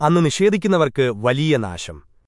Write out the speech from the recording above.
അന്ന് നിഷേധിക്കുന്നവർക്ക് വലിയ നാശം